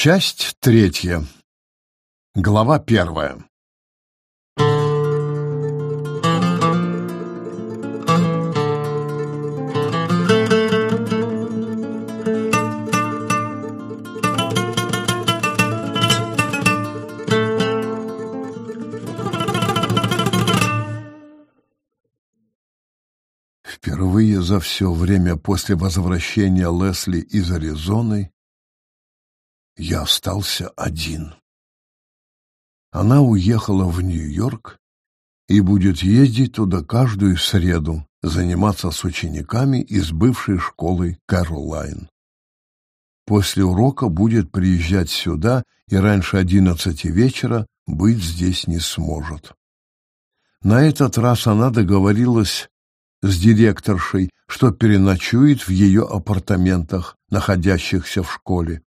Часть третья. Глава первая. Впервые за все время после возвращения Лесли из Аризоны я остался один. Она уехала в Нью-Йорк и будет ездить туда каждую среду, заниматься с учениками из бывшей школы Кэролайн. После урока будет приезжать сюда и раньше одиннадцати вечера быть здесь не сможет. На этот раз она договорилась с директоршей, что переночует в ее апартаментах, находящихся в школе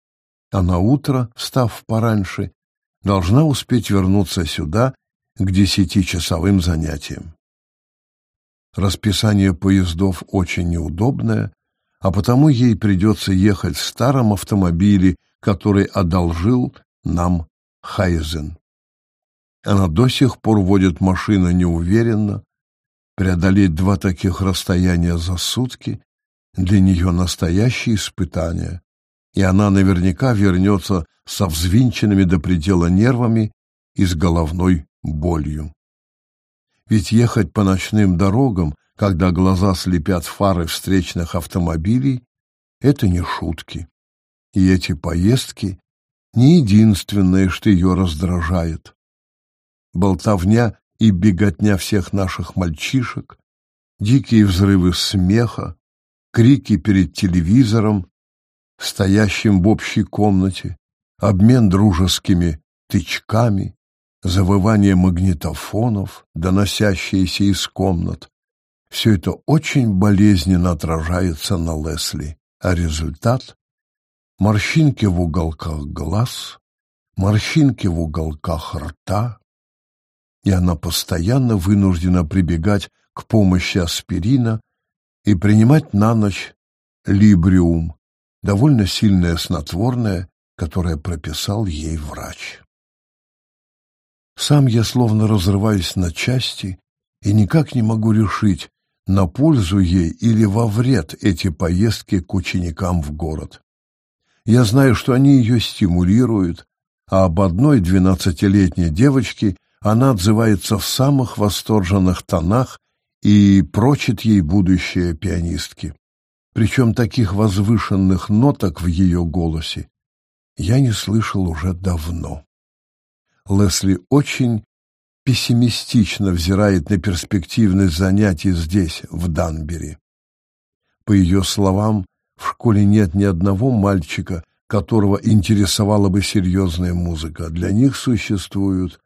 а на утро, встав пораньше, должна успеть вернуться сюда к десятичасовым занятиям. Расписание поездов очень неудобное, а потому ей придется ехать в старом автомобиле, который одолжил нам Хайзен. Она до сих пор водит машину неуверенно, преодолеть два таких расстояния за сутки для нее настоящее испытание и она наверняка вернется со взвинченными до предела нервами и с головной болью. Ведь ехать по ночным дорогам, когда глаза слепят фары встречных автомобилей, это не шутки. И эти поездки не единственное, что ее раздражает. Болтовня и беготня всех наших мальчишек, дикие взрывы смеха, крики перед телевизором, стоящим в общей комнате, обмен дружескими тычками, завывание магнитофонов, доносящиеся из комнат. Все это очень болезненно отражается на Лесли, а результат — морщинки в уголках глаз, морщинки в уголках рта, и она постоянно вынуждена прибегать к помощи аспирина и принимать на ночь либриум, довольно сильное снотворное, которое прописал ей врач. Сам я словно разрываюсь на части и никак не могу решить, на пользу ей или во вред эти поездки к ученикам в город. Я знаю, что они ее стимулируют, а об одной двенадцатилетней девочке она отзывается в самых восторженных тонах и прочит ей будущее пианистки причем таких возвышенных ноток в ее голосе я не слышал уже давно. Лесли очень пессимистично взирает на перспективность занятий здесь, в Данбери. По ее словам, в школе нет ни одного мальчика, которого интересовала бы серьезная музыка. Для них существуют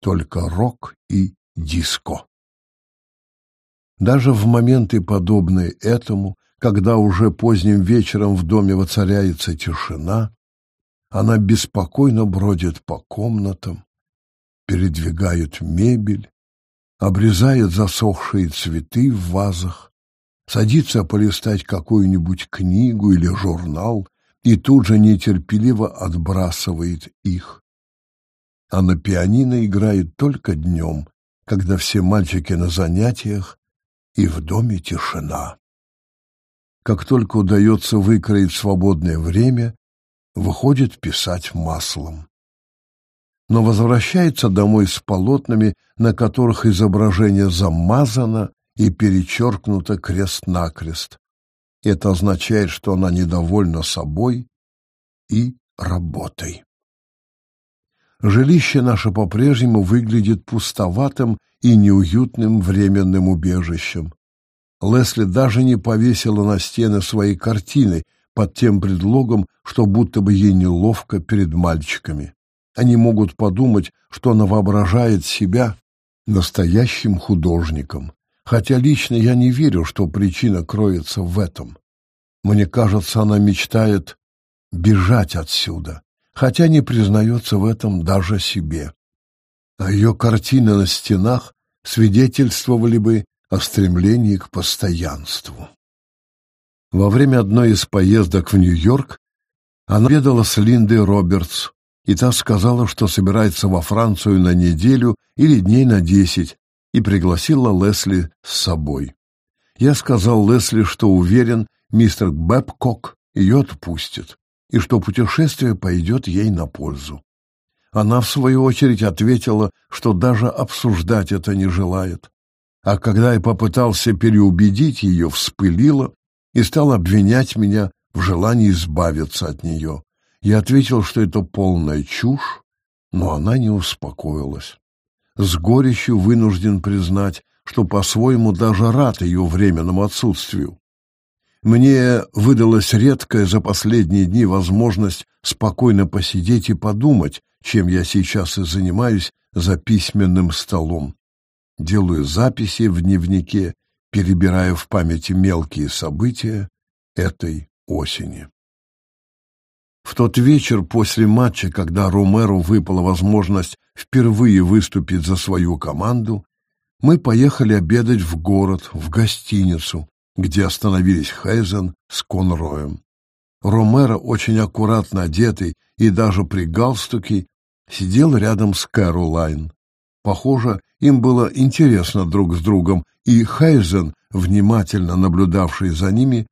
только рок и диско. Даже в моменты, подобные этому, когда уже поздним вечером в доме воцаряется тишина, она беспокойно бродит по комнатам, передвигает мебель, обрезает засохшие цветы в вазах, садится полистать какую-нибудь книгу или журнал и тут же нетерпеливо отбрасывает их. А на пианино играет только днем, когда все мальчики на занятиях и в доме тишина как только удается выкроить свободное время, выходит писать маслом. Но возвращается домой с полотнами, на которых изображение замазано и перечеркнуто крест-накрест. Это означает, что она недовольна собой и работой. Жилище наше по-прежнему выглядит пустоватым и неуютным временным убежищем. Лесли даже не повесила на стены свои картины под тем предлогом, что будто бы ей неловко перед мальчиками. Они могут подумать, что она воображает себя настоящим художником. Хотя лично я не верю, что причина кроется в этом. Мне кажется, она мечтает бежать отсюда, хотя не признается в этом даже себе. А ее картины на стенах свидетельствовали бы о стремлении к постоянству. Во время одной из поездок в Нью-Йорк Она ведала с Линдой Робертс, и та сказала, что собирается во Францию на неделю или дней на десять, и пригласила Лесли с собой. Я сказал Лесли, что уверен, мистер Бэбкок ее отпустит, и что путешествие пойдет ей на пользу. Она, в свою очередь, ответила, что даже обсуждать это не желает. А когда я попытался переубедить ее, вспылила и стала обвинять меня в желании избавиться от нее. Я ответил, что это полная чушь, но она не успокоилась. С горечью вынужден признать, что по-своему даже рад ее временному отсутствию. Мне выдалась редкая за последние дни возможность спокойно посидеть и подумать, чем я сейчас и занимаюсь за письменным столом. Делаю записи в дневнике, перебирая в памяти мелкие события этой осени. В тот вечер после матча, когда Ромеру выпала возможность впервые выступить за свою команду, мы поехали обедать в город, в гостиницу, где остановились Хейзен с Конроем. Ромеро, очень аккуратно одетый и даже при галстуке, сидел рядом с Кэролайн. Похоже, им было интересно друг с другом, и Хейзен, внимательно наблюдавший за ними,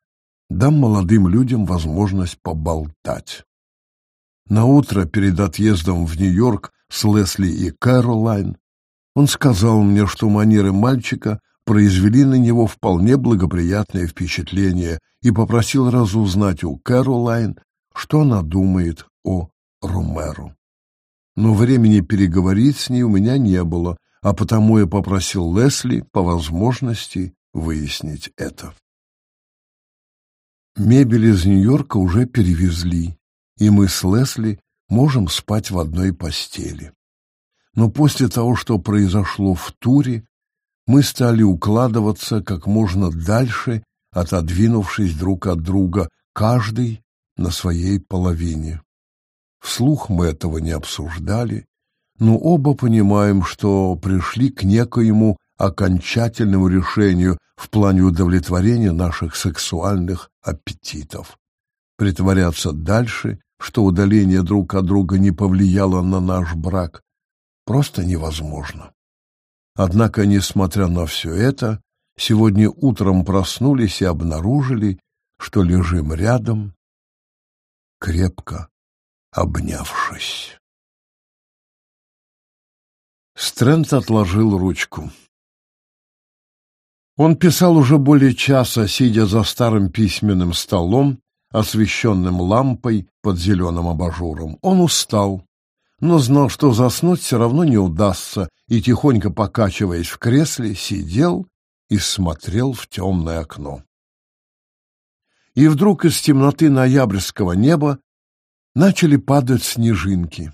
дал молодым людям возможность поболтать. На утро перед отъездом в Нью-Йорк с Лесли и Кэролайн он сказал мне, что манеры мальчика произвели на него вполне благоприятное впечатление и попросил разузнать у Кэролайн, что она думает о Ромеро. Но времени переговорить с ней у меня не было, а потому я попросил Лесли по возможности выяснить это. Мебель из Нью-Йорка уже перевезли, и мы с Лесли можем спать в одной постели. Но после того, что произошло в туре, мы стали укладываться как можно дальше, отодвинувшись друг от друга, каждый на своей половине. Вслух мы этого не обсуждали, но оба понимаем, что пришли к некоему окончательному решению в плане удовлетворения наших сексуальных аппетитов. Притворяться дальше, что удаление друг от друга не повлияло на наш брак, просто невозможно. Однако, несмотря на все это, сегодня утром проснулись и обнаружили, что лежим рядом, крепко обнявшись. Стрэнд отложил ручку. Он писал уже более часа, сидя за старым письменным столом, освещенным лампой под зеленым абажуром. Он устал, но знал, что заснуть все равно не удастся, и, тихонько покачиваясь в кресле, сидел и смотрел в темное окно. И вдруг из темноты ноябрьского неба начали падать снежинки.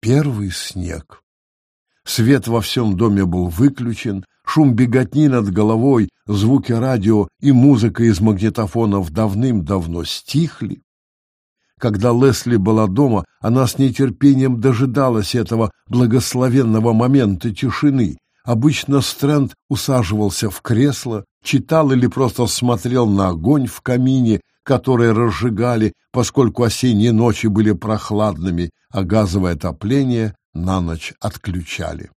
Первый снег. Свет во всем доме был выключен, шум беготни над головой, звуки радио и музыка из магнитофонов давным-давно стихли. Когда Лесли была дома, она с нетерпением дожидалась этого благословенного момента тишины. Обычно Стрэнд усаживался в кресло, читал или просто смотрел на огонь в камине, которые разжигали, поскольку осенние ночи были прохладными, а газовое отопление на ночь отключали.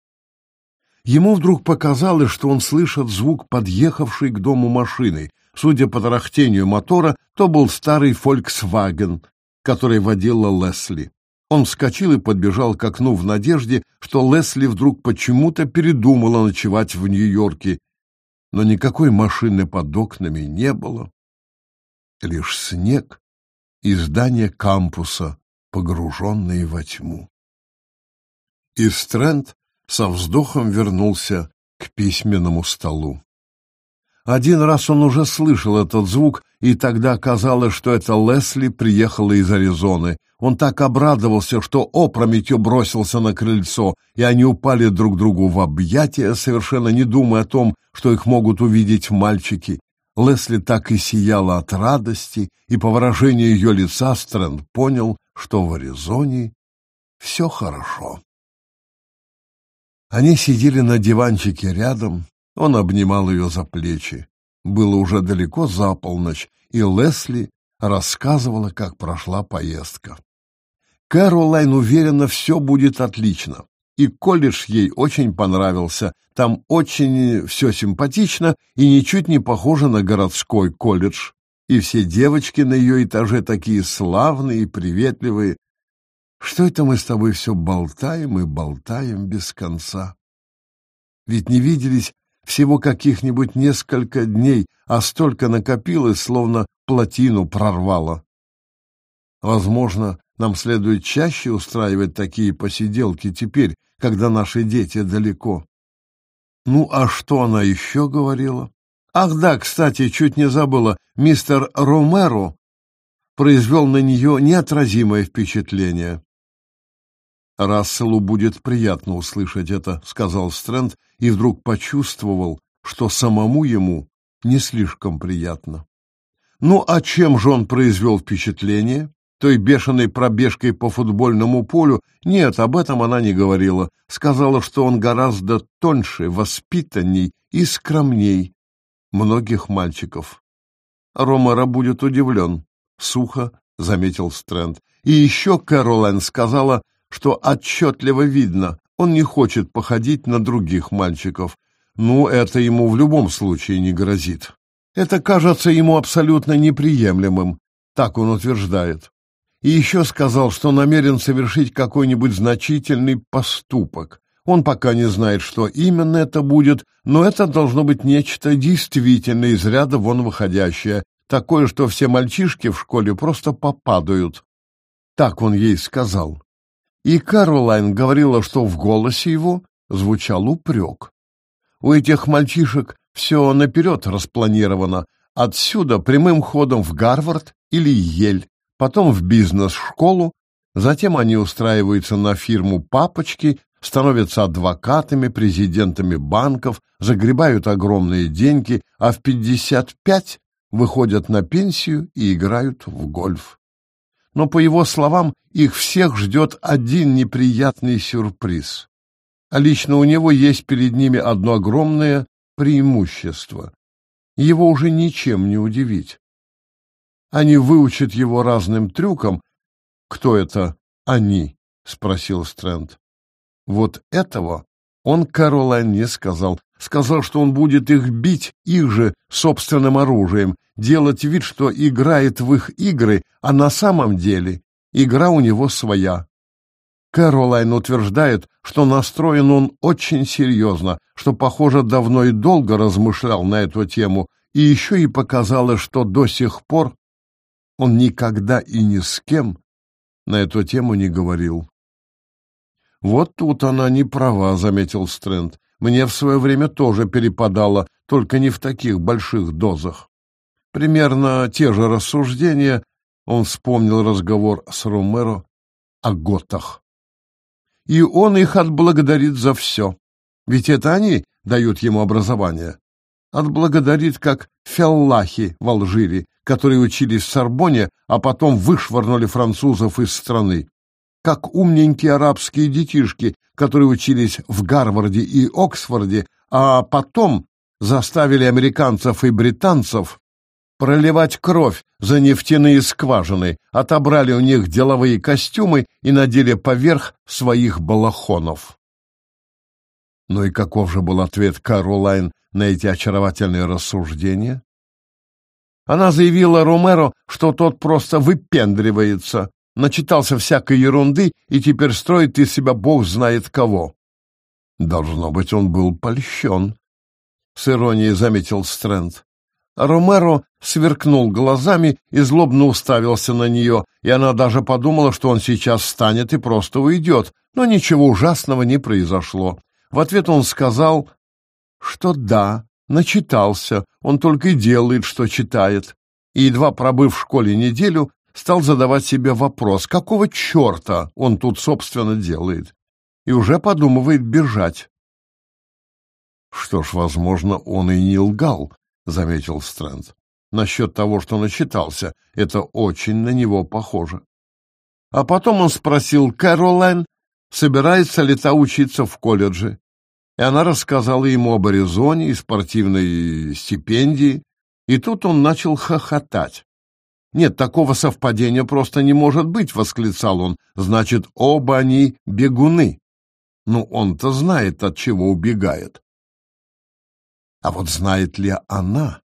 Ему вдруг показалось, что он слышит звук подъехавшей к дому машины. Судя по тарахтению мотора, то был старый Volkswagen, который водила Лесли. Он вскочил и подбежал к окну в надежде, что Лесли вдруг почему-то передумала ночевать в Нью-Йорке, но никакой машины под окнами не было. Лишь снег и здание кампуса, погруженные во тьму. И Стрэнд со вздохом вернулся к письменному столу. Один раз он уже слышал этот звук, и тогда казалось, что это Лесли приехала из Аризоны. Он так обрадовался, что опрометью бросился на крыльцо, и они упали друг другу в объятия, совершенно не думая о том, что их могут увидеть мальчики. Лесли так и сияла от радости, и по выражению ее лица Стрэнд понял, что в Аризоне все хорошо. Они сидели на диванчике рядом, он обнимал ее за плечи. Было уже далеко за полночь, и Лесли рассказывала, как прошла поездка. Кэролайн уверена, все будет отлично. И колледж ей очень понравился. Там очень все симпатично и ничуть не похоже на городской колледж. И все девочки на ее этаже такие славные и приветливые. Что это мы с тобой все болтаем и болтаем без конца? Ведь не виделись всего каких-нибудь несколько дней, а столько накопилось, словно плотину прорвало. Возможно, нам следует чаще устраивать такие посиделки теперь, когда наши дети далеко. Ну, а что она еще говорила? Ах да, кстати, чуть не забыла, мистер Ромеро произвел на нее неотразимое впечатление. «Расселу будет приятно услышать это», — сказал Стрэнд, и вдруг почувствовал, что самому ему не слишком приятно. Ну, а чем же он произвел впечатление? Той бешеной пробежкой по футбольному полю. Нет, об этом она не говорила. Сказала, что он гораздо тоньше, воспитанней и скромней многих мальчиков. Ромеро будет удивлен. Сухо заметил Стрэнд. И еще Кэролайн сказала, что отчетливо видно, он не хочет походить на других мальчиков. Ну, это ему в любом случае не грозит. Это кажется ему абсолютно неприемлемым, так он утверждает и еще сказал, что намерен совершить какой-нибудь значительный поступок. Он пока не знает, что именно это будет, но это должно быть нечто действительно из ряда вон выходящее, такое, что все мальчишки в школе просто попадают. Так он ей сказал. И Каролайн говорила, что в голосе его звучал упрек. У этих мальчишек все наперед распланировано, отсюда прямым ходом в Гарвард или Ель, потом в бизнес-школу, затем они устраиваются на фирму «Папочки», становятся адвокатами, президентами банков, загребают огромные деньги, а в 55 выходят на пенсию и играют в гольф. Но, по его словам, их всех ждет один неприятный сюрприз. А лично у него есть перед ними одно огромное преимущество. Его уже ничем не удивить. Они выучат его разным трюкам. Кто это они? спросил Стрэнд. Вот этого он Каролайн не сказал. Сказал, что он будет их бить их же собственным оружием, делать вид, что играет в их игры, а на самом деле игра у него своя. Кэролайн утверждает, что настроен он очень серьезно, что, похоже, давно и долго размышлял на эту тему, и еще и показала, что до сих пор он никогда и ни с кем на эту тему не говорил. «Вот тут она не права», — заметил Стрэнд. «Мне в свое время тоже перепадало, только не в таких больших дозах». Примерно те же рассуждения он вспомнил разговор с Ромеро о готах. И он их отблагодарит за все, ведь это они дают ему образование. Отблагодарит, как феллахи в Алжире, которые учились в Сорбоне, а потом вышвырнули французов из страны. Как умненькие арабские детишки, которые учились в Гарварде и Оксфорде, а потом заставили американцев и британцев проливать кровь за нефтяные скважины, отобрали у них деловые костюмы и надели поверх своих балахонов. Ну и каков же был ответ Каролайн на эти очаровательные рассуждения? Она заявила Ромеро, что тот просто выпендривается, начитался всякой ерунды и теперь строит из себя бог знает кого. Должно быть, он был польщен, — с иронией заметил Стрэнд. Ромеро сверкнул глазами и злобно уставился на нее, и она даже подумала, что он сейчас встанет и просто уйдет, но ничего ужасного не произошло. В ответ он сказал, что да, начитался, он только и делает, что читает. И, едва пробыв в школе неделю, стал задавать себе вопрос, какого черта он тут, собственно, делает, и уже подумывает бежать. Что ж, возможно, он и не лгал, — заметил Стрэнд. Насчет того, что начитался, это очень на него похоже. А потом он спросил Кэролайн, собирается ли та учиться в колледже и она рассказала ему об Аризоне и спортивной стипендии, и тут он начал хохотать. Нет, такого совпадения просто не может быть, восклицал он. Значит, оба они бегуны. Ну, он-то знает, от чего убегает. А вот знает ли она?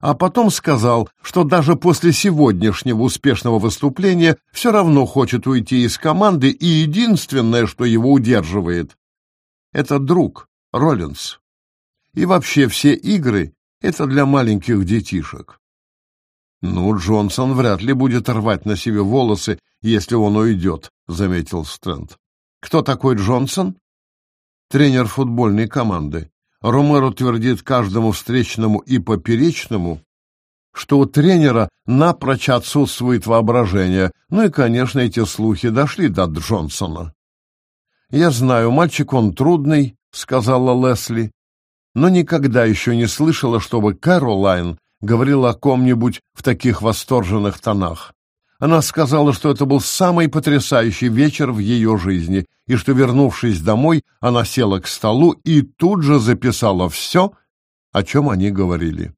А потом сказал, что даже после сегодняшнего успешного выступления все равно хочет уйти из команды, и единственное, что его удерживает, это друг, Роллинс. И вообще все игры — это для маленьких детишек. «Ну, Джонсон вряд ли будет рвать на себе волосы, если он уйдет», — заметил Стрэнд. «Кто такой Джонсон?» «Тренер футбольной команды. Ромеро твердит каждому встречному и поперечному, что у тренера напрочь отсутствует воображение. Ну и, конечно, эти слухи дошли до Джонсона. «Я знаю, мальчик он трудный», — сказала Лесли, но никогда еще не слышала, чтобы Кэролайн говорила о ком-нибудь в таких восторженных тонах. Она сказала, что это был самый потрясающий вечер в ее жизни, и что, вернувшись домой, она села к столу и тут же записала все, о чем они говорили.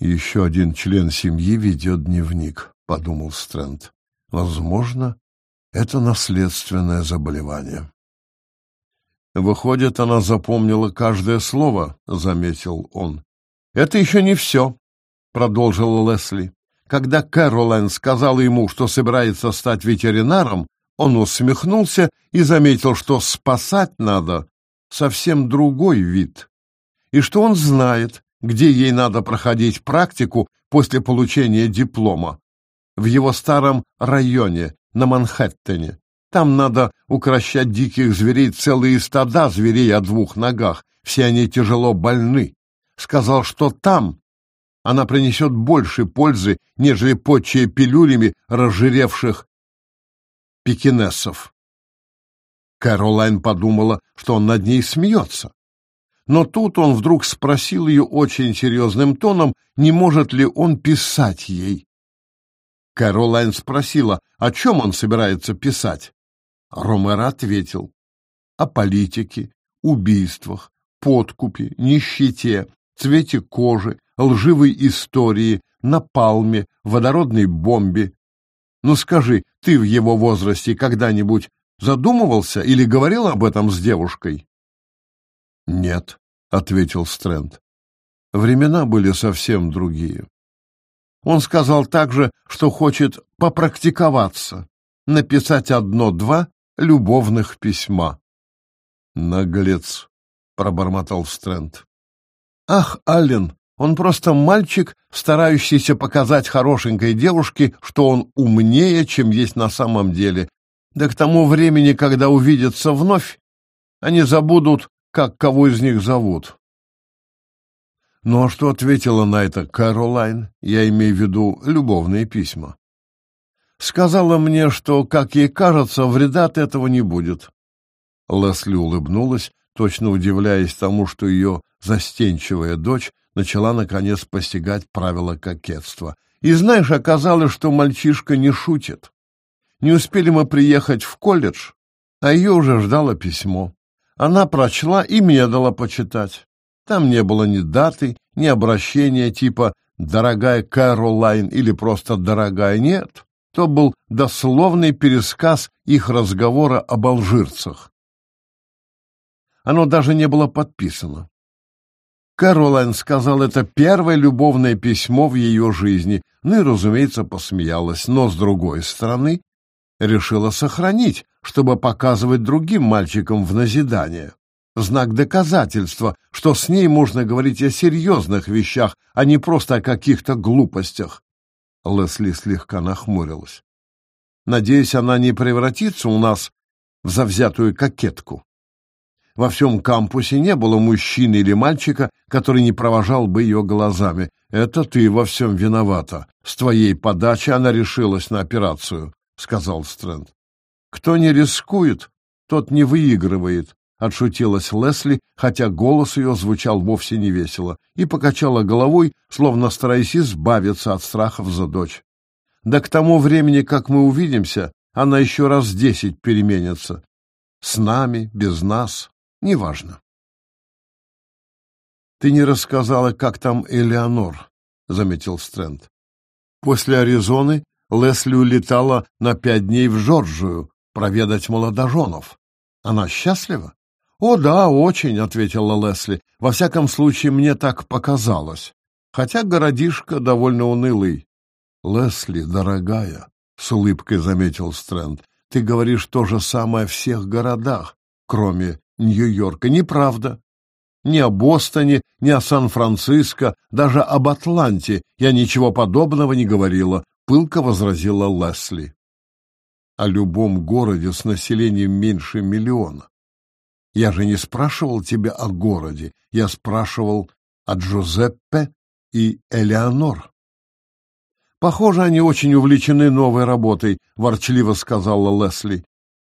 «Еще один член семьи ведет дневник», — подумал Стрэнд. «Возможно, это наследственное заболевание». «Выходит, она запомнила каждое слово», — заметил он. «Это еще не все», — продолжила Лесли. Когда Кэролайн сказала ему, что собирается стать ветеринаром, он усмехнулся и заметил, что спасать надо совсем другой вид, и что он знает, где ей надо проходить практику после получения диплома. В его старом районе, на Манхэттене. Там надо укращать диких зверей целые стада зверей о двух ногах, все они тяжело больны. Сказал, что там она принесет больше пользы, нежели почая пилюлями разжиревших пекинесов. Кэролайн подумала, что он над ней смеется. Но тут он вдруг спросил ее очень серьезным тоном, не может ли он писать ей. Кэролайн спросила, о чем он собирается писать. Ромеро ответил, о политике, убийствах, подкупе, нищете, цвете кожи, лживой истории, напалме, водородной бомбе. Ну скажи, ты в его возрасте когда-нибудь задумывался или говорил об этом с девушкой? Нет, ответил Стрэнд. Времена были совсем другие. Он сказал также, что хочет попрактиковаться, написать одно-два любовных письма. Наглец, пробормотал Стрэнд. Ах, Аллен, он просто мальчик, старающийся показать хорошенькой девушке, что он умнее, чем есть на самом деле. Да к тому времени, когда увидятся вновь, они забудут, как кого из них зовут. Ну а что ответила на это Кэролайн? Я имею в виду любовные письма. Сказала мне, что, как ей кажется, вреда от этого не будет. Лесли улыбнулась, точно удивляясь тому, что ее застенчивая дочь начала, наконец, постигать правила кокетства. И, знаешь, оказалось, что мальчишка не шутит. Не успели мы приехать в колледж, а ее уже ждало письмо. Она прочла и мне дала почитать. Там не было ни даты, ни обращения типа «дорогая Кэролайн» или просто «дорогая». Нет, то был дословный пересказ их разговора об алжирцах. Оно даже не было подписано. Кэролайн сказал, это первое любовное письмо в ее жизни, ну и, разумеется, посмеялась, но, с другой стороны, решила сохранить, чтобы показывать другим мальчикам в назидание. Знак доказательства, что с ней можно говорить о серьезных вещах, а не просто о каких-то глупостях. Лесли слегка нахмурилась. Надеюсь, она не превратится у нас в завзятую кокетку. Во всем кампусе не было мужчины или мальчика, который не провожал бы ее глазами. «Это ты во всем виновата. С твоей подачи она решилась на операцию», — сказал Стрэнд. «Кто не рискует, тот не выигрывает», — отшутилась Лесли, хотя голос ее звучал вовсе не весело, и покачала головой, словно стараясь избавиться от страхов за дочь. «Да к тому времени, как мы увидимся, она еще раз десять переменится. С нами, без нас, Неважно. Ты не рассказала, как там Элеонор, заметил Стрэнд. После Аризоны Лесли улетала на пять дней в Жоржию проведать молодоженов. Она счастлива? О, да, очень, ответила Лесли. Во всяком случае, мне так показалось. Хотя городишко довольно унылый. Лесли, дорогая, с улыбкой заметил Стрэнд, ты говоришь то же самое о всех городах, кроме Нью-Йорка. Неправда. Ни о Бостоне, ни о Сан-Франциско, даже об Атланте я ничего подобного не говорила, пылко возразила Лесли. О любом городе с населением меньше миллиона. Я же не спрашивал тебя о городе, я спрашивал о Джузеппе и Элеонор. Похоже, они очень увлечены новой работой, ворчливо сказала Лесли.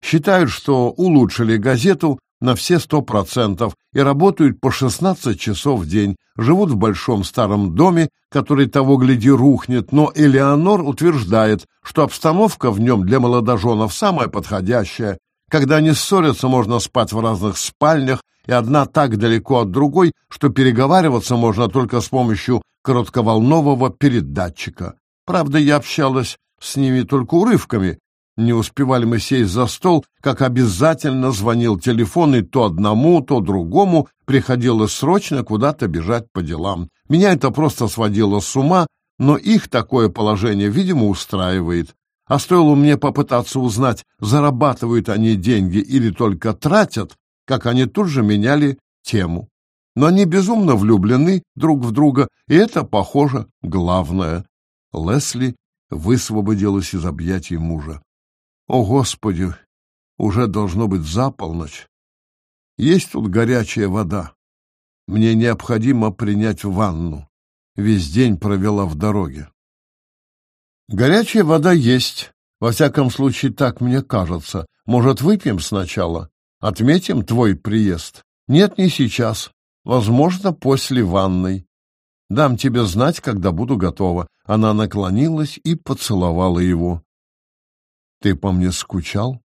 Считают, что улучшили газету на все сто процентов и работают по шестнадцать часов в день, живут в большом старом доме, который того гляди рухнет, но Элеонор утверждает, что обстановка в нем для молодоженов самая подходящая. Когда они ссорятся, можно спать в разных спальнях, и одна так далеко от другой, что переговариваться можно только с помощью коротковолнового передатчика. Правда, я общалась с ними только урывками. Не успевали мы сесть за стол, как обязательно звонил телефон, и то одному, то другому приходилось срочно куда-то бежать по делам. Меня это просто сводило с ума, но их такое положение, видимо, устраивает. А стоило мне попытаться узнать, зарабатывают они деньги или только тратят, как они тут же меняли тему. Но они безумно влюблены друг в друга, и это, похоже, главное. Лесли высвободилась из объятий мужа. «О, Господи! Уже должно быть за полночь. Есть тут горячая вода. Мне необходимо принять ванну. Весь день провела в дороге». «Горячая вода есть. Во всяком случае, так мне кажется. Может, выпьем сначала? Отметим твой приезд?» «Нет, не сейчас. Возможно, после ванной. Дам тебе знать, когда буду готова. Она наклонилась и поцеловала его. Ты по мне скучал?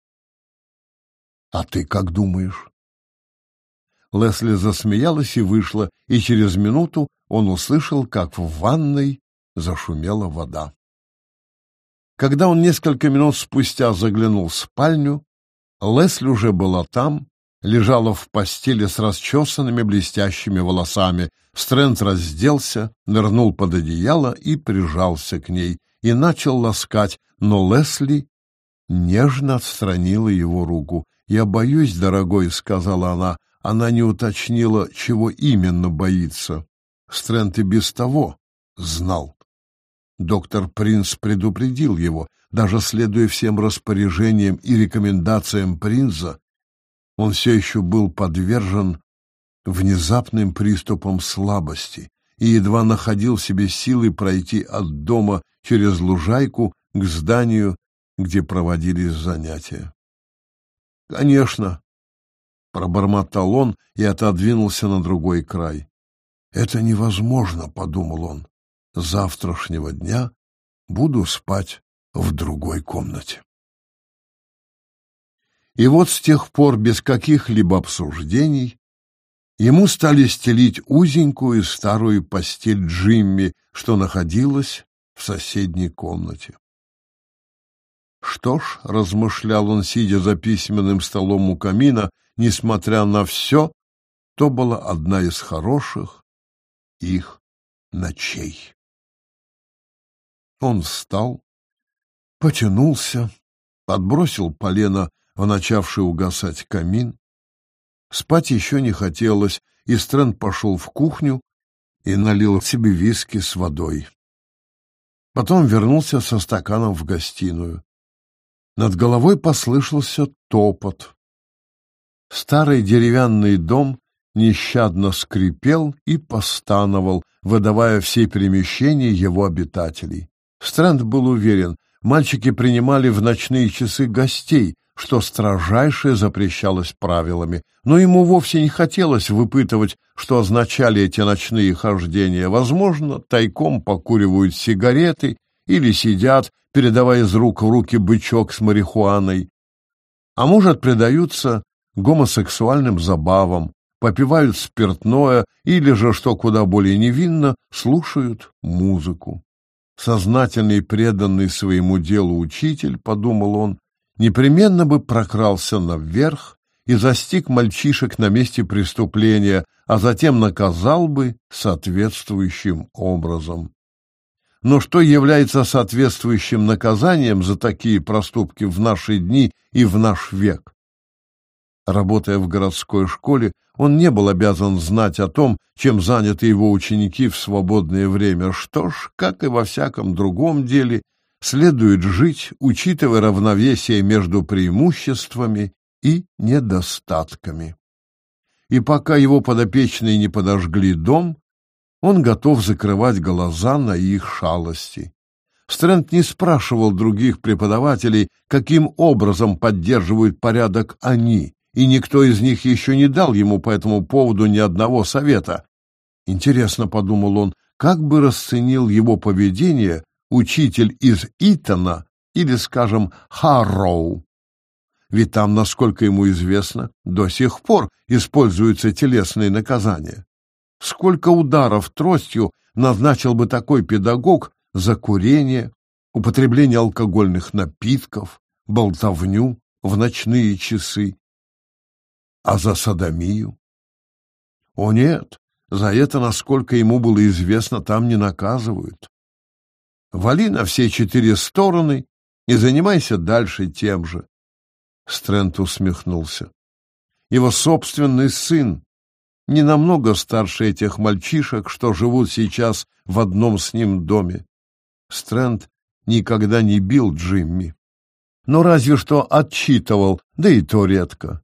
А ты как думаешь? Лесли засмеялась и вышла, и через минуту он услышал, как в ванной зашумела вода. Когда он несколько минут спустя заглянул в спальню, Лесли уже была там, лежала в постели с расчесанными блестящими волосами. Стрэнд разделся, нырнул под одеяло и прижался к ней, и начал ласкать, но Лесли нежно отстранила его руку. «Я боюсь, дорогой», — сказала она. Она не уточнила, чего именно боится. Стрэнд и без того знал. Доктор Принц предупредил его, даже следуя всем распоряжениям и рекомендациям принца, он все еще был подвержен внезапным приступам слабости и едва находил себе силы пройти от дома через лужайку к зданию, где проводились занятия. «Конечно», — пробормотал он и отодвинулся на другой край. «Это невозможно», — подумал он. «Завтрашнего дня буду спать в другой комнате». И вот с тех пор без каких-либо обсуждений ему стали стелить узенькую старую постель Джимми, что находилась в соседней комнате. Что ж, размышлял он, сидя за письменным столом у камина, несмотря на все, то была одна из хороших их ночей. Он встал, потянулся, подбросил полено в начавший угасать камин. Спать еще не хотелось, и Стрэнд пошел в кухню и налил себе виски с водой. Потом вернулся со стаканом в гостиную. Над головой послышался топот. Старый деревянный дом нещадно скрипел и постановал, выдавая все перемещения его обитателей. Стрэнд был уверен, мальчики принимали в ночные часы гостей, что строжайше запрещалось правилами, но ему вовсе не хотелось выпытывать, что означали эти ночные хождения. Возможно, тайком покуривают сигареты или сидят, передавая из рук в руки бычок с марихуаной. А может, предаются гомосексуальным забавам, попивают спиртное или же, что куда более невинно, слушают музыку. Сознательный и преданный своему делу учитель, подумал он, непременно бы прокрался наверх и застиг мальчишек на месте преступления, а затем наказал бы соответствующим образом. Но что является соответствующим наказанием за такие проступки в наши дни и в наш век? Работая в городской школе, он не был обязан знать о том, чем заняты его ученики в свободное время. Что ж, как и во всяком другом деле, следует жить, учитывая равновесие между преимуществами и недостатками. И пока его подопечные не подожгли дом, он готов закрывать глаза на их шалости. Стрэнд не спрашивал других преподавателей, каким образом поддерживают порядок они, и никто из них еще не дал ему по этому поводу ни одного совета. Интересно, подумал он, как бы расценил его поведение учитель из Итона или, скажем, Харроу. Ведь там, насколько ему известно, до сих пор используются телесные наказания. Сколько ударов тростью назначил бы такой педагог за курение, употребление алкогольных напитков, болтовню в ночные часы а за садомию? О нет, за это, насколько ему было известно, там не наказывают. Вали на все четыре стороны и занимайся дальше тем же. Стрэнд усмехнулся. Его собственный сын, не намного старше этих мальчишек, что живут сейчас в одном с ним доме. Стрэнд никогда не бил Джимми, но разве что отчитывал, да и то редко.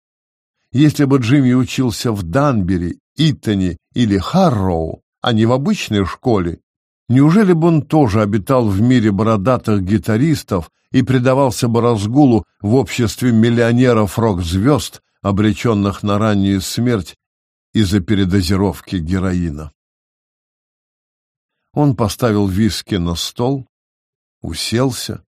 Если бы Джимми учился в Данбери, Иттоне или Харроу, а не в обычной школе, неужели бы он тоже обитал в мире бородатых гитаристов и предавался бы разгулу в обществе миллионеров рок-звезд, обреченных на раннюю смерть из-за передозировки героина? Он поставил виски на стол, уселся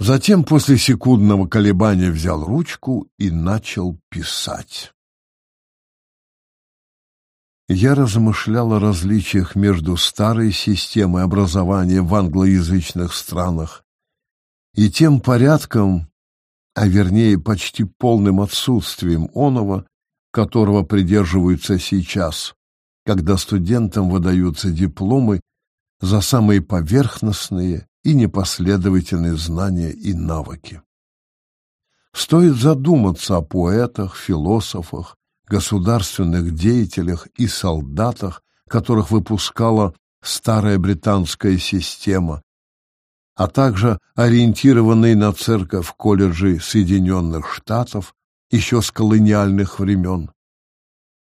Затем после секундного колебания взял ручку и начал писать. Я размышлял о различиях между старой системой образования в англоязычных странах и тем порядком, а вернее почти полным отсутствием оного, которого придерживаются сейчас, когда студентам выдаются дипломы за самые поверхностные и непоследовательные знания и навыки. Стоит задуматься о поэтах, философах, государственных деятелях и солдатах, которых выпускала старая британская система, а также ориентированные на церковь колледжи Соединенных Штатов еще с колониальных времен.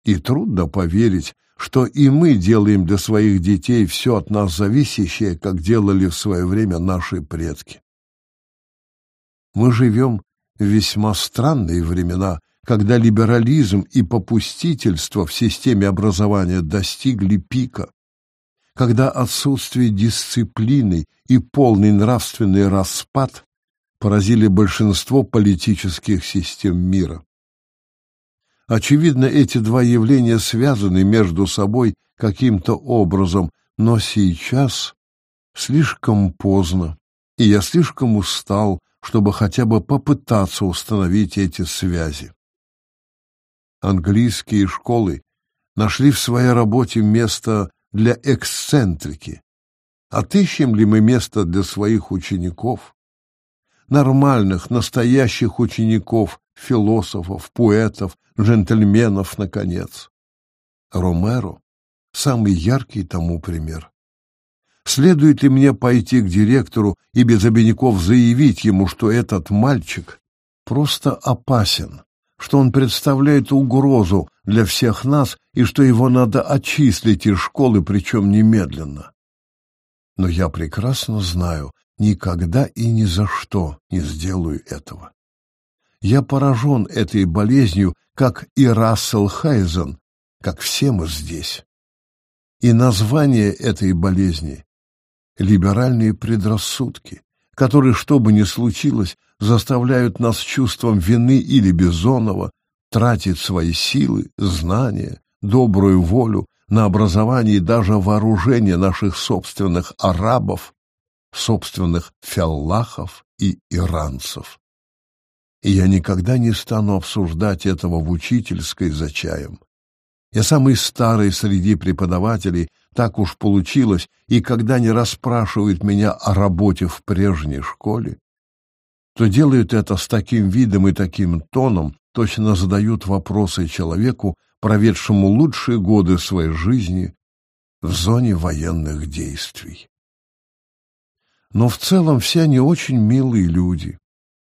И трудно поверить, что и мы делаем для своих детей все от нас зависящее, как делали в свое время наши предки. Мы живем в весьма странные времена, когда либерализм и попустительство в системе образования достигли пика, когда отсутствие дисциплины и полный нравственный распад поразили большинство политических систем мира. Очевидно, эти два явления связаны между собой каким-то образом, но сейчас слишком поздно, и я слишком устал, чтобы хотя бы попытаться установить эти связи. Английские школы нашли в своей работе место для эксцентрики. Отыщем ли мы место для своих учеников? Нормальных, настоящих учеников, философов, поэтов, джентльменов, наконец. Ромеро — самый яркий тому пример. Следует ли мне пойти к директору и без обиняков заявить ему, что этот мальчик просто опасен, что он представляет угрозу для всех нас и что его надо отчислить из школы, причем немедленно? Но я прекрасно знаю, никогда и ни за что не сделаю этого. Я поражен этой болезнью, как и Рассел Хайзен, как все мы здесь. И название этой болезни — либеральные предрассудки, которые, что бы ни случилось, заставляют нас чувством вины или Бизонова тратит свои силы, знания, добрую волю на образование и даже вооружение наших собственных арабов, собственных фяллахов и иранцев. И я никогда не стану обсуждать этого в учительской за чаем. Я самый старый среди преподавателей, так уж получилось, и когда не расспрашивают меня о работе в прежней школе, то делают это с таким видом и таким тоном, точно задают вопросы человеку, проведшему лучшие годы своей жизни в зоне военных действий. Но в целом все они очень милые люди,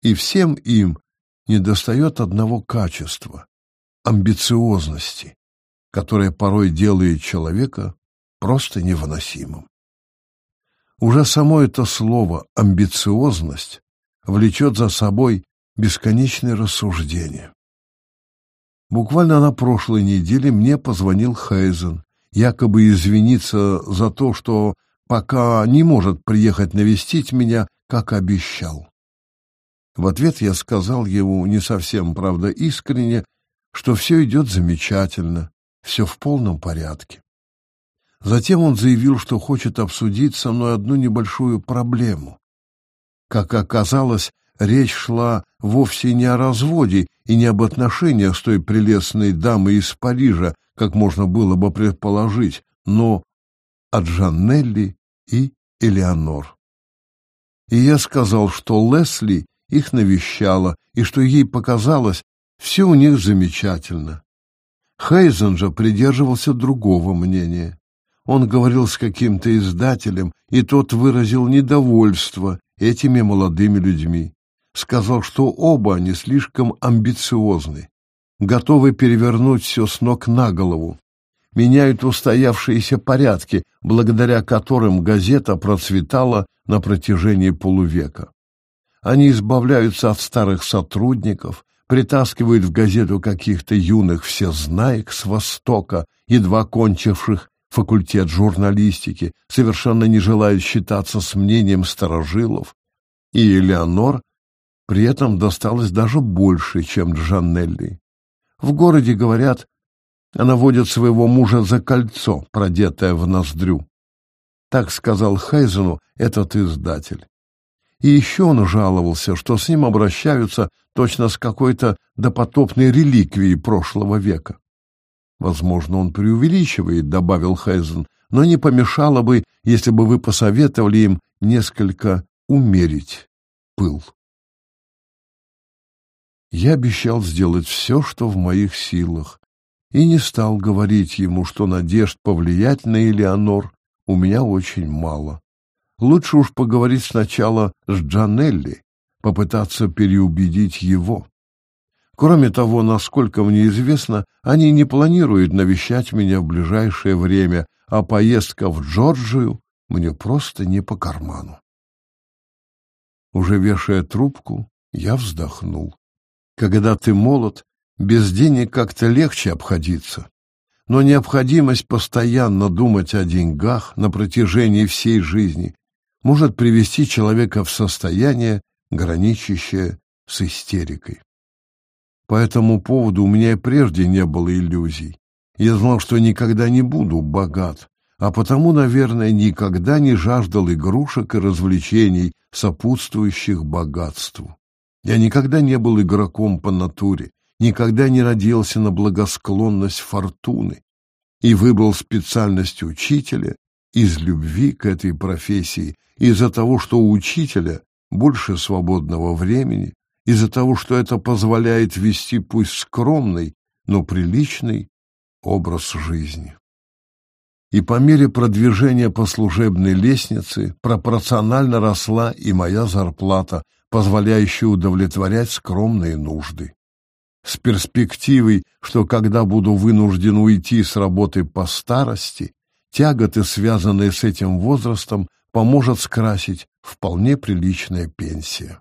и всем им недостает одного качества — амбициозности, которое порой делает человека просто невыносимым. Уже само это слово «амбициозность» влечет за собой бесконечные рассуждения. Буквально на прошлой неделе мне позвонил Хейзен, якобы извиниться за то, что пока не может приехать навестить меня, как обещал. В ответ я сказал ему не совсем, правда, искренне, что все идет замечательно, все в полном порядке. Затем он заявил, что хочет обсудить со мной одну небольшую проблему. Как оказалось, речь шла вовсе не о разводе и не об отношениях с той прелестной дамой из Парижа, как можно было бы предположить, но о Джанелли и Элеонор. И я сказал, что Лесли их навещала, и что ей показалось, все у них замечательно. Хейзен же придерживался другого мнения. Он говорил с каким-то издателем, и тот выразил недовольство этими молодыми людьми. Сказал, что оба они слишком амбициозны, готовы перевернуть все с ног на голову, меняют устоявшиеся порядки, благодаря которым газета процветала на протяжении полувека. Они избавляются от старых сотрудников, притаскивают в газету каких-то юных всезнаек с Востока, едва кончивших факультет журналистики, совершенно не желают считаться с мнением старожилов, и Элеонор при этом досталось даже больше, чем Джанелли. В городе, говорят, она водит своего мужа за кольцо, продетое в ноздрю. Так сказал Хейзену этот издатель. И еще он жаловался, что с ним обращаются точно с какой-то допотопной реликвией прошлого века. Возможно, он преувеличивает, добавил Хейзен, но не помешало бы, если бы вы посоветовали им несколько умерить пыл. Я обещал сделать все, что в моих силах, и не стал говорить ему, что надежд повлиять на Элеонор у меня очень мало. Лучше уж поговорить сначала с Джанелли, попытаться переубедить его. Кроме того, насколько мне известно, они не планируют навещать меня в ближайшее время, а поездка в Джорджию мне просто не по карману. Уже вешая трубку, я вздохнул. Когда ты молод, без денег как-то легче обходиться. Но необходимость постоянно думать о деньгах на протяжении всей жизни может привести человека в состояние, граничащее с истерикой. По этому поводу у меня и прежде не было иллюзий. Я знал, что никогда не буду богат, а потому, наверное, никогда не жаждал игрушек и развлечений, сопутствующих богатству. Я никогда не был игроком по натуре, никогда не надеялся на благосклонность фортуны и выбрал специальность учителя из любви к этой профессии, из-за того, что у учителя больше свободного времени, из-за того, что это позволяет вести пусть скромный, но приличный образ жизни. И по мере продвижения по служебной лестнице пропорционально росла и моя зарплата, позволяющая удовлетворять скромные нужды. С перспективой, что когда буду вынужден уйти с работы по старости, тяготы, связанные с этим возрастом, поможет скрасить вполне приличная пенсия.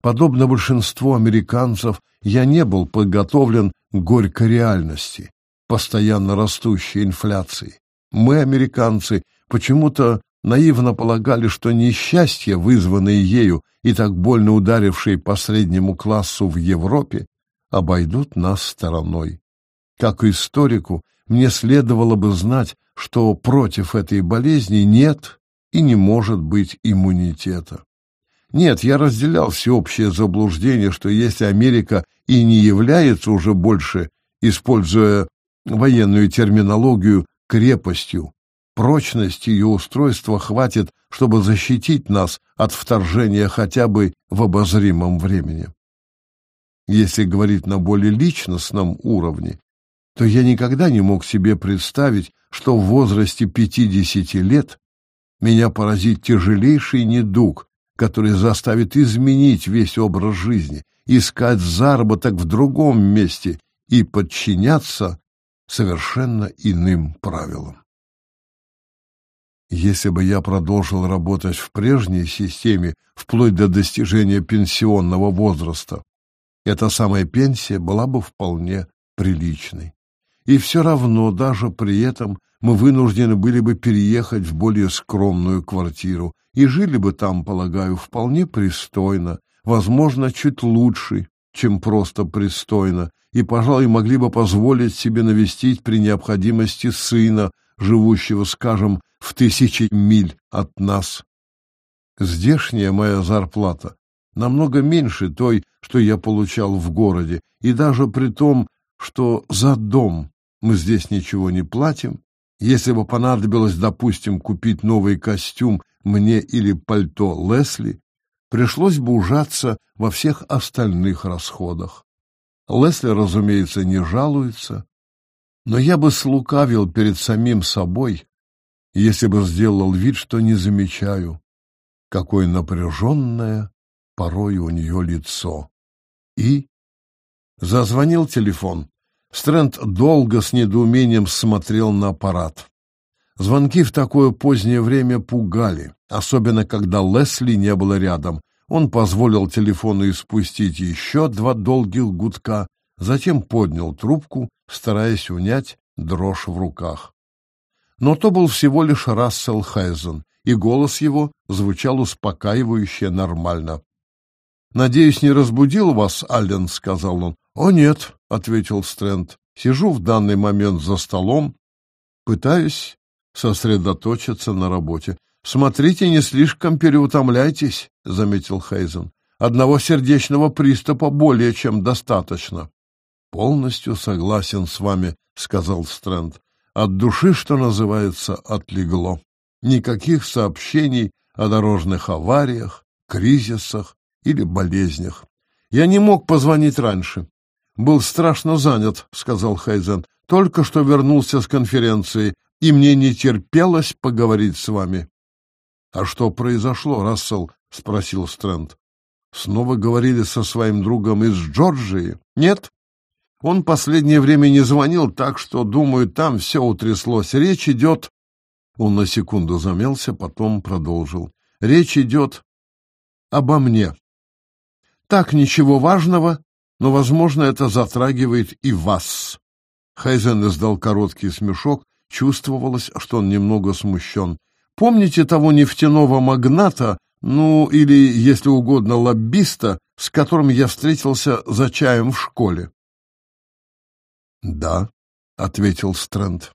Подобно большинству американцев, я не был подготовлен к горькой реальности, постоянно растущей инфляции. Мы, американцы, почему-то наивно полагали, что несчастья, вызванные ею и так больно ударившие по среднему классу в Европе, обойдут нас стороной. Как историку, мне следовало бы знать, что против этой болезни нет и не может быть иммунитета. Нет, я разделял всеобщее заблуждение, что если Америка и не является уже больше, используя военную терминологию, крепостью, прочности ее устройства хватит, чтобы защитить нас от вторжения хотя бы в обозримом времени. Если говорить на более личностном уровне, то я никогда не мог себе представить, что в возрасте 50 лет меня поразит тяжелейший недуг, который заставит изменить весь образ жизни, искать заработок в другом месте и подчиняться совершенно иным правилам. Если бы я продолжил работать в прежней системе вплоть до достижения пенсионного возраста, эта самая пенсия была бы вполне приличной. И все равно, даже при этом, мы вынуждены были бы переехать в более скромную квартиру и жили бы там, полагаю, вполне пристойно, возможно, чуть лучше, чем просто пристойно, и, пожалуй, могли бы позволить себе навестить при необходимости сына, живущего, скажем, в тысячи миль от нас. Здешняя моя зарплата намного меньше той, что я получал в городе, и даже при том, что за дом мы здесь ничего не платим. Если бы понадобилось, допустим, купить новый костюм мне или пальто Лесли, пришлось бы ужаться во всех остальных расходах. Лесли, разумеется, не жалуется, но я бы слукавил перед самим собой, если бы сделал вид, что не замечаю, какое напряженное порой у нее лицо. И зазвонил телефон. Стрэнд долго с недоумением смотрел на аппарат. Звонки в такое позднее время пугали, особенно когда Лесли не было рядом. Он позволил телефону испустить еще два долгих гудка, затем поднял трубку, стараясь унять дрожь в руках. Но то был всего лишь Рассел Хайзен, и голос его звучал успокаивающе нормально. «Надеюсь, не разбудил вас, Аллен?» — сказал он. «О, нет», — ответил Стрэнд. «Сижу в данный момент за столом, пытаюсь сосредоточиться на работе. Смотрите, не слишком переутомляйтесь», — заметил Хейзен. «Одного сердечного приступа более чем достаточно». «Полностью согласен с вами», — сказал Стрэнд. «От души, что называется, отлегло. Никаких сообщений о дорожных авариях, кризисах или болезнях. Я не мог позвонить раньше был страшно занят, — сказал Хайзен. — Только что вернулся с конференции, и мне не терпелось поговорить с вами. — А что произошло, Рассел? — спросил Стрэнд. — Снова говорили со своим другом из Джорджии? — Нет. Он последнее время не звонил, так что, думаю, там все утряслось. Речь идет... Он на секунду замялся, потом продолжил. Речь идет обо мне. Так, ничего важного, но, возможно, это затрагивает и вас. Хайзен издал короткий смешок, чувствовалось, что он немного смущен. Помните того нефтяного магната, ну, или, если угодно, лоббиста, с которым я встретился за чаем в школе? «Да», — ответил Стрэнд.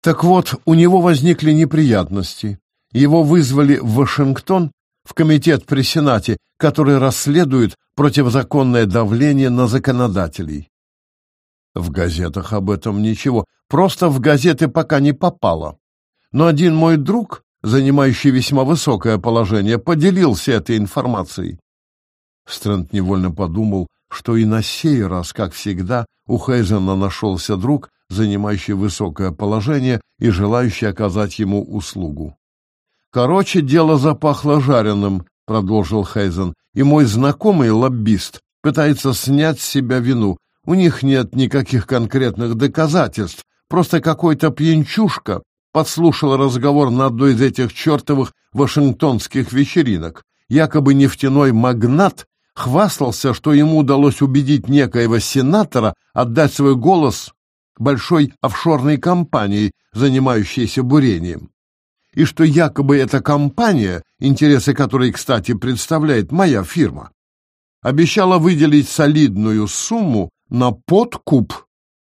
«Так вот, у него возникли неприятности. Его вызвали в Вашингтон, в комитет при Сенате, который расследует противозаконное давление на законодателей. В газетах об этом ничего, просто в газеты пока не попало. Но один мой друг, занимающий весьма высокое положение, поделился этой информацией. Стрэнд невольно подумал, что и на сей раз, как всегда, у Хейзена нашелся друг, занимающий высокое положение и желающий оказать ему услугу. Короче, дело запахло жареным, продолжил Хейзен, и мой знакомый лоббист пытается снять с себя вину. У них нет никаких конкретных доказательств, просто какой-то пьянчушка подслушал разговор на одной из этих чертовых вашингтонских вечеринок. Якобы нефтяной магнат хвастался, что ему удалось убедить некоего сенатора отдать свой голос большой офшорной компании, занимающейся бурением и что якобы эта компания, интересы которой, кстати, представляет моя фирма, обещала выделить солидную сумму на подкуп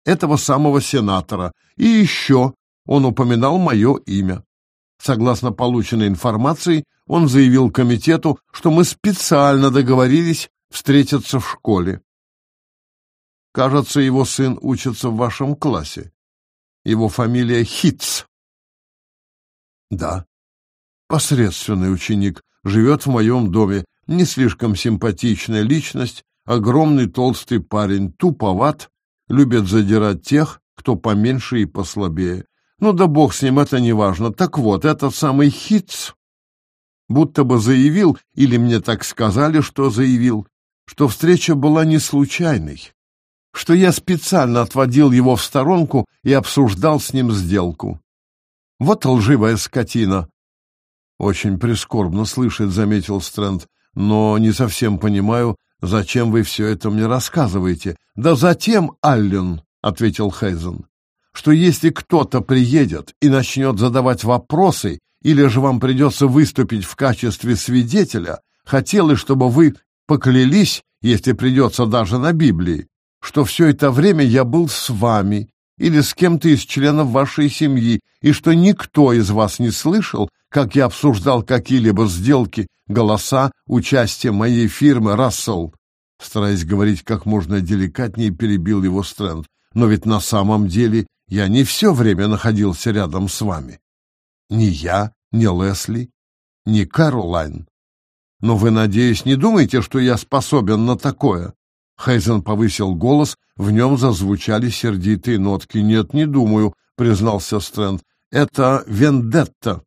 этого самого сенатора. И еще он упоминал мое имя. Согласно полученной информации, он заявил комитету, что мы специально договорились встретиться в школе. Кажется, его сын учится в вашем классе. Его фамилия Хитц. Да. Посредственный ученик, живет в моем доме, не слишком симпатичная личность, огромный толстый парень, туповат, любит задирать тех, кто поменьше и послабее. Ну да бог с ним, это не важно. Так вот, этот самый Хитц будто бы заявил, или мне так сказали, что заявил, что встреча была не случайной, что я специально отводил его в сторонку и обсуждал с ним сделку. Вот лживая скотина. Очень прискорбно слышать, заметил Стрэнд, но не совсем понимаю, зачем вы все это мне рассказываете. Да затем, Аллен, ответил Хейзен, что если кто-то приедет и начнет задавать вопросы, или же вам придется выступить в качестве свидетеля, хотелось, чтобы вы поклялись, если придется даже на Библии, что все это время я был с вами или с кем-то из членов вашей семьи, и что никто из вас не слышал, как я обсуждал какие-либо сделки, голоса, участие моей фирмы «Рассел». Стараясь говорить как можно деликатнее, перебил его Стрэнд. Но ведь на самом деле я не все время находился рядом с вами. Ни я, ни Лесли, ни Каролайн. Но вы, надеюсь, не думаете, что я способен на такое? Хейзен повысил голос, в нем зазвучали сердитые нотки. «Нет, не думаю», — признался Стрэнд. «Это вендетта.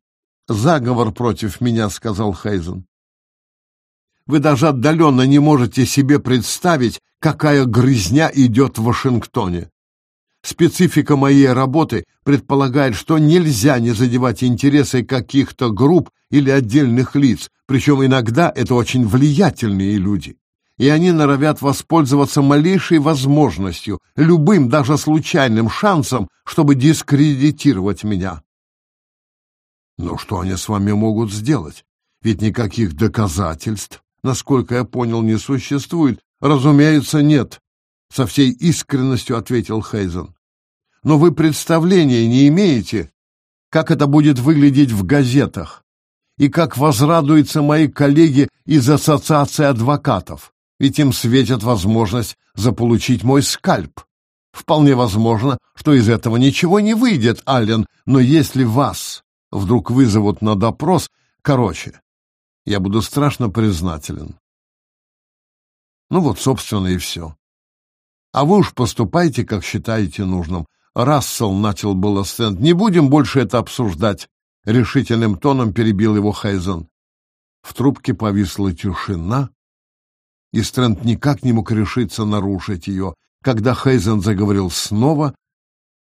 Заговор против меня», — сказал Хейзен. «Вы даже отдаленно не можете себе представить, какая грызня идет в Вашингтоне. Специфика моей работы предполагает, что нельзя не задевать интересы каких-то групп или отдельных лиц, причем иногда это очень влиятельные люди и они норовят воспользоваться малейшей возможностью, любым, даже случайным шансом, чтобы дискредитировать меня. Но что они с вами могут сделать? Ведь никаких доказательств, насколько я понял, не существует. Разумеется, нет, со всей искренностью ответил Хейзен. Но вы представления не имеете, как это будет выглядеть в газетах и как возрадуются мои коллеги из Ассоциации адвокатов ведь им светит возможность заполучить мой скальп. Вполне возможно, что из этого ничего не выйдет, Аллен, но если вас вдруг вызовут на допрос, короче, я буду страшно признателен. Ну вот, собственно, и все. А вы уж поступайте, как считаете нужным. Рассел начал было стенд. Не будем больше это обсуждать. Решительным тоном перебил его Хайзен. В трубке повисла тишина, и Стрэнд никак не мог решиться нарушить ее. Когда Хейзен заговорил снова,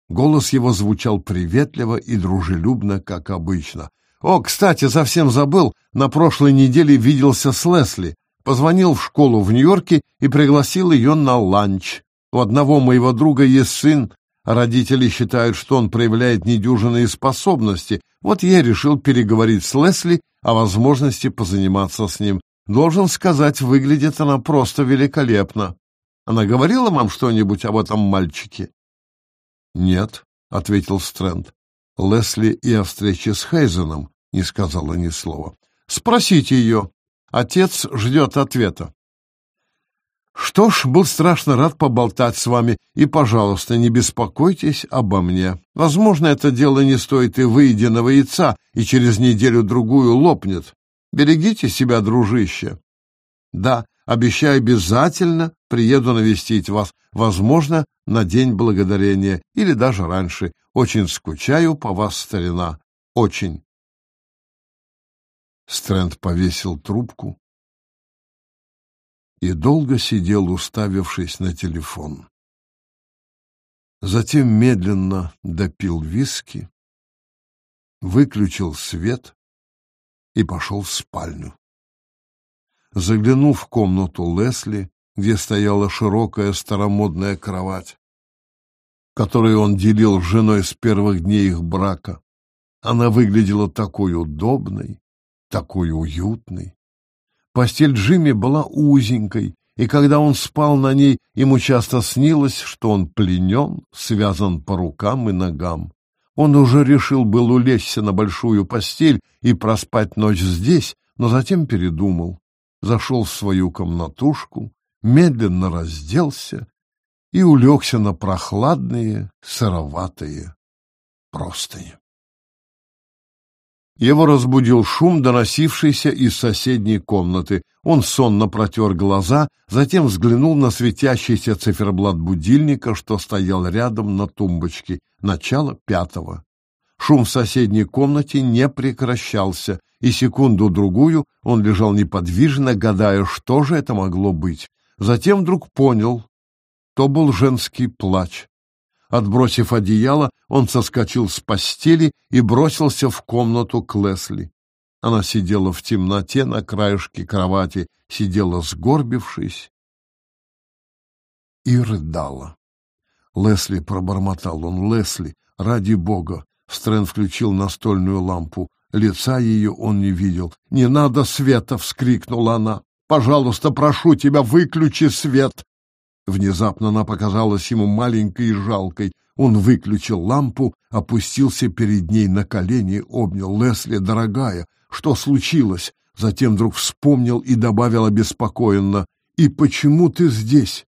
голос его звучал приветливо и дружелюбно, как обычно. «О, кстати, совсем забыл, на прошлой неделе виделся с Лесли, позвонил в школу в Нью-Йорке и пригласил ее на ланч. У одного моего друга есть сын, родители считают, что он проявляет недюжинные способности. Вот я решил переговорить с Лесли о возможности позаниматься с ним. Должен сказать, выглядит она просто великолепно. Она говорила вам что-нибудь об этом мальчике? Нет, ответил Стрэнд. Лесли и о встрече с Хейзеном не сказала ни слова. Спросите ее. Отец ждет ответа. Что ж, был страшно рад поболтать с вами, и, пожалуйста, не беспокойтесь обо мне. Возможно, это дело не стоит и выеденного яйца, и через неделю-другую лопнет. Берегите себя, дружище. Да, обещаю обязательно приеду навестить вас, возможно, на День Благодарения или даже раньше. Очень скучаю по вас, старина. Очень. Стрэнд повесил трубку и долго сидел, уставившись на телефон. Затем медленно допил виски, выключил свет и пошел в спальню. Заглянул в комнату Лесли, где стояла широкая старомодная кровать, которую он делил с женой с первых дней их брака. Она выглядела такой удобной, такой уютной. Постель Джимми была узенькой, и когда он спал на ней, ему часто снилось, что он пленен, связан по рукам и ногам. Он уже решил был улечься на большую постель и проспать ночь здесь, но затем передумал. Зашел в свою комнатушку, медленно разделся и улегся на прохладные, сыроватые простыни. Его разбудил шум, доносившийся из соседней комнаты. Он сонно протер глаза, затем взглянул на светящийся циферблат будильника, что стоял рядом на тумбочке. Начало пятого. Шум в соседней комнате не прекращался, и секунду-другую он лежал неподвижно, гадая, что же это могло быть. Затем вдруг понял, то был женский плач. Отбросив одеяло, он соскочил с постели и бросился в комнату к Лесли. Она сидела в темноте на краешке кровати, сидела сгорбившись и рыдала. Лесли пробормотал он. Лесли, ради бога. Стрэн включил настольную лампу. Лица ее он не видел. «Не надо света!» — вскрикнула она. «Пожалуйста, прошу тебя, выключи свет!» Внезапно она показалась ему маленькой и жалкой. Он выключил лампу, опустился перед ней на колени, обнял Лесли, дорогая, что случилось? Затем вдруг вспомнил и добавил обеспокоенно: "И почему ты здесь?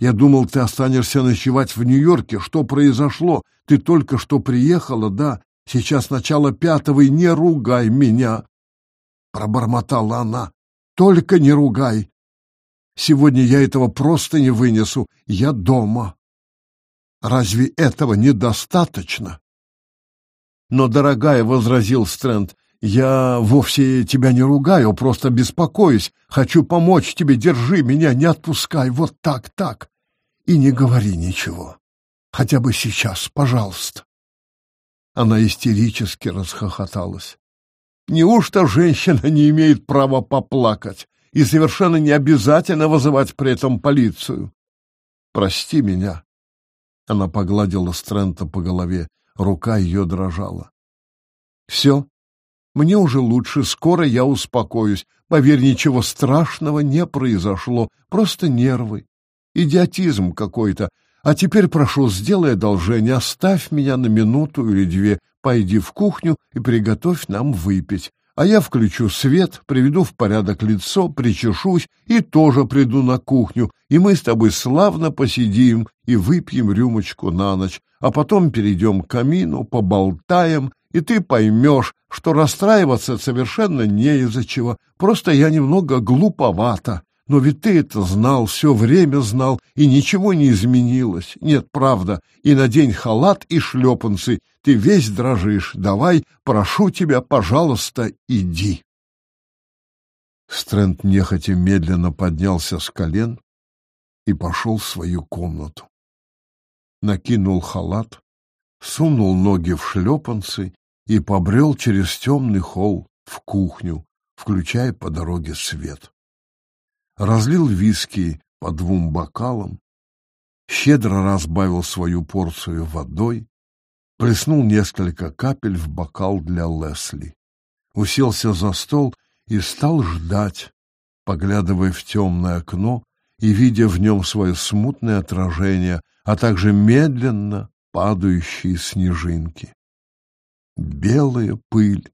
Я думал, ты останешься ночевать в Нью-Йорке. Что произошло? Ты только что приехала, да? Сейчас начало пятого, и не ругай меня!" Пробормотала она. "Только не ругай. Сегодня я этого просто не вынесу. Я дома. Разве этого недостаточно? Но, дорогая, — возразил Стрэнд, — я вовсе тебя не ругаю, просто беспокоюсь. Хочу помочь тебе, держи меня, не отпускай. Вот так, так. И не говори ничего. Хотя бы сейчас, пожалуйста. Она истерически расхохоталась. Неужто женщина не имеет права поплакать? и совершенно не обязательно вызывать при этом полицию. Прости меня. Она погладила Стрэнта по голове, рука ее дрожала. Все, мне уже лучше, скоро я успокоюсь. Поверь, ничего страшного не произошло, просто нервы, идиотизм какой-то. А теперь прошу, сделай одолжение, оставь меня на минуту или две, пойди в кухню и приготовь нам выпить а я включу свет, приведу в порядок лицо, причешусь и тоже приду на кухню, и мы с тобой славно посидим и выпьем рюмочку на ночь, а потом перейдем к камину, поболтаем, и ты поймешь, что расстраиваться совершенно не из-за чего, просто я немного глуповата. Но ведь ты это знал, все время знал, и ничего не изменилось. Нет, правда, и надень халат и шлепанцы, ты весь дрожишь. Давай, прошу тебя, пожалуйста, иди. Стрэнд нехотя медленно поднялся с колен и пошел в свою комнату. Накинул халат, сунул ноги в шлепанцы и побрел через темный холл в кухню, включая по дороге свет. Разлил виски по двум бокалам, щедро разбавил свою порцию водой, плеснул несколько капель в бокал для Лесли, уселся за стол и стал ждать, поглядывая в темное окно и видя в нем свое смутное отражение, а также медленно падающие снежинки. Белая пыль,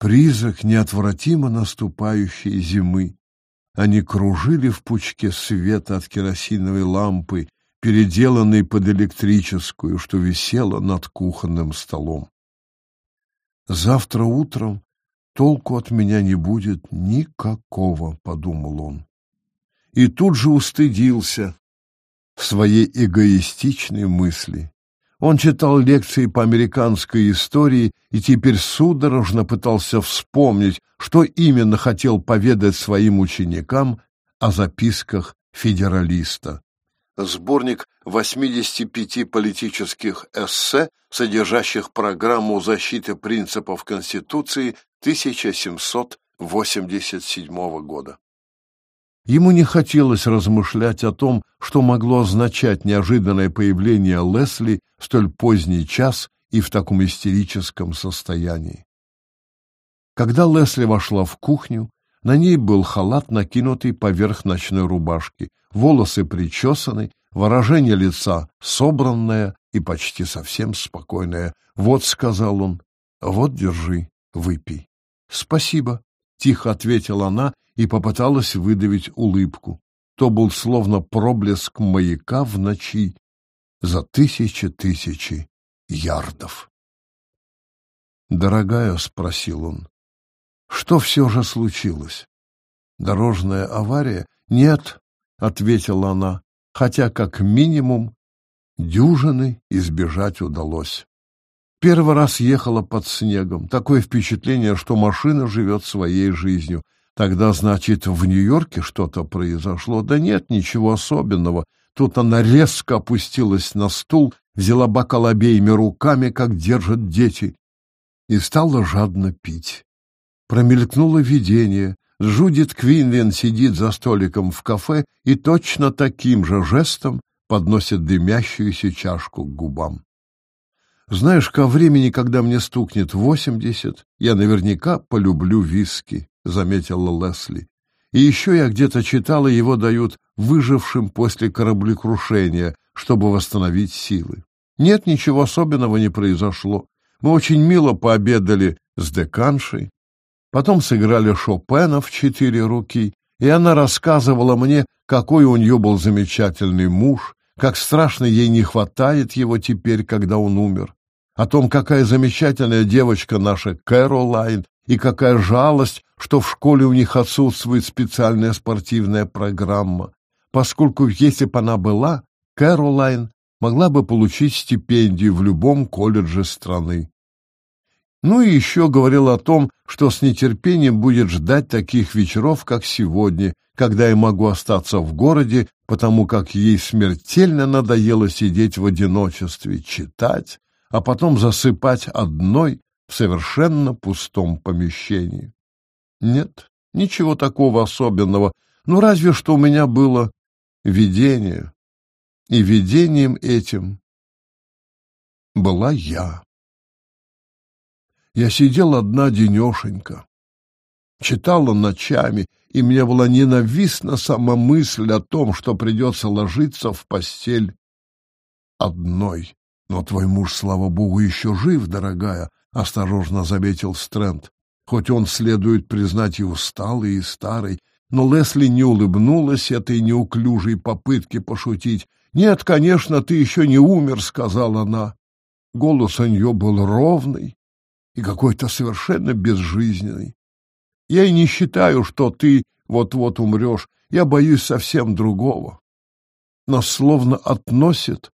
призрак неотвратимо наступающей зимы, они кружили в пучке света от керосиновой лампы, переделанной под электрическую, что висела над кухонным столом. «Завтра утром толку от меня не будет никакого», — подумал он. И тут же устыдился своей эгоистичной мысли. Он читал лекции по американской истории и теперь судорожно пытался вспомнить, что именно хотел поведать своим ученикам о записках федералиста. Сборник 85 политических эссе, содержащих программу защиты принципов Конституции 1787 года. Ему не хотелось размышлять о том, что могло означать неожиданное появление Лесли в столь поздний час и в таком истерическом состоянии. Когда Лесли вошла в кухню, На ней был халат, накинутый поверх ночной рубашки, волосы причесаны, выражение лица собранное и почти совсем спокойное. «Вот», — сказал он, — «вот, держи, выпей». «Спасибо», — тихо ответила она и попыталась выдавить улыбку. То был словно проблеск маяка в ночи за тысячи-тысячи ярдов. «Дорогая», — спросил он, — «что все же случилось?» «Дорожная авария?» «Нет», — ответила она, хотя как минимум дюжины избежать удалось. Первый раз ехала под снегом. Такое впечатление, что машина живет своей жизнью. Тогда, значит, в Нью-Йорке что-то произошло? Да нет, ничего особенного. Тут она резко опустилась на стул, взяла бокал обеими руками, как держат дети, и стала жадно пить. Промелькнуло видение. Джудит Квинлин сидит за столиком в кафе и точно таким же жестом подносит дымящуюся чашку к губам. Знаешь, ко времени, когда мне стукнет восемьдесят, я наверняка полюблю виски, заметила Лесли. И еще я где-то читала, его дают выжившим после кораблекрушения, чтобы восстановить силы. Нет, ничего особенного не произошло. Мы очень мило пообедали с деканшей, потом сыграли Шопена в четыре руки, и она рассказывала мне, какой у нее был замечательный муж, как страшно ей не хватает его теперь, когда он умер, о том, какая замечательная девочка наша Кэролайн, и какая жалость, что в школе у них отсутствует специальная спортивная программа, поскольку если бы она была, Кэролайн могла бы получить стипендию в любом колледже страны. Ну и еще говорил о том, что с нетерпением будет ждать таких вечеров, как сегодня, когда я могу остаться в городе, потому как ей смертельно надоело сидеть в одиночестве, читать, а потом засыпать одной в совершенно пустом помещении. Нет, ничего такого особенного, ну разве что у меня было видение, и видением этим была я. Я сидел одна денешенька, читала ночами, и мне была ненавистна сама мысль о том, что придется ложиться в постель одной. Но твой муж, слава богу, еще жив, дорогая, — осторожно заметил Стрэнд. Хоть он, следует признать, и усталый, и старый, но Лесли не улыбнулась этой неуклюжей попытке пошутить. «Нет, конечно, ты еще не умер», — сказала она. Голос у нее был ровный и какой-то совершенно безжизненный. «Я и не считаю, что ты вот-вот умрешь. Я боюсь совсем другого. Нас словно относят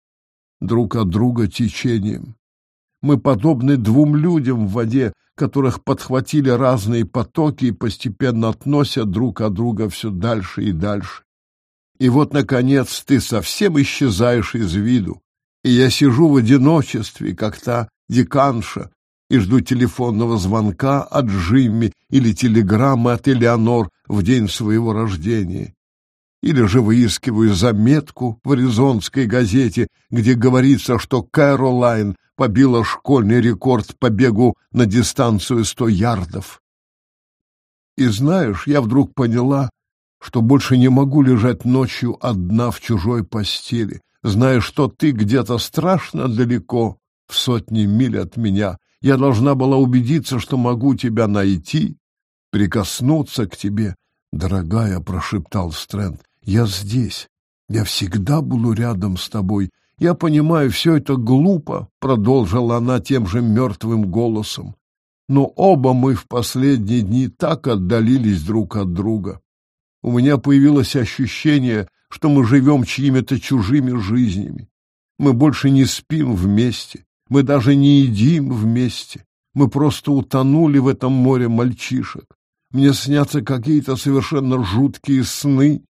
друг от друга течением. Мы подобны двум людям в воде, которых подхватили разные потоки и постепенно относят друг от друга все дальше и дальше. И вот, наконец, ты совсем исчезаешь из виду, и я сижу в одиночестве, как та деканша, и жду телефонного звонка от Джимми или телеграммы от Элеонор в день своего рождения или же выискиваю заметку в аризонской газете, где говорится, что Кэролайн побила школьный рекорд по бегу на дистанцию сто ярдов. И знаешь, я вдруг поняла, что больше не могу лежать ночью одна в чужой постели, зная, что ты где-то страшно далеко, в сотни миль от меня. Я должна была убедиться, что могу тебя найти, прикоснуться к тебе. «Дорогая», — прошептал Стрэнд, я здесь. Я всегда буду рядом с тобой. Я понимаю, все это глупо, продолжила она тем же мертвым голосом. Но оба мы в последние дни так отдалились друг от друга. У меня появилось ощущение, что мы живем чьими-то чужими жизнями. Мы больше не спим вместе, мы даже не едим вместе. Мы просто утонули в этом море мальчишек. Мне снятся какие-то совершенно жуткие сны,